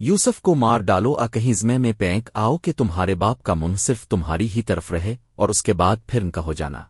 یوسف کو مار ڈالو، آ کہیں زمے میں پینک، آؤ کہ تمہارے باپ کا منہ صرف تمہاری ہی طرف رہے اور اس کے بعد پھر ان کا ہو جانا۔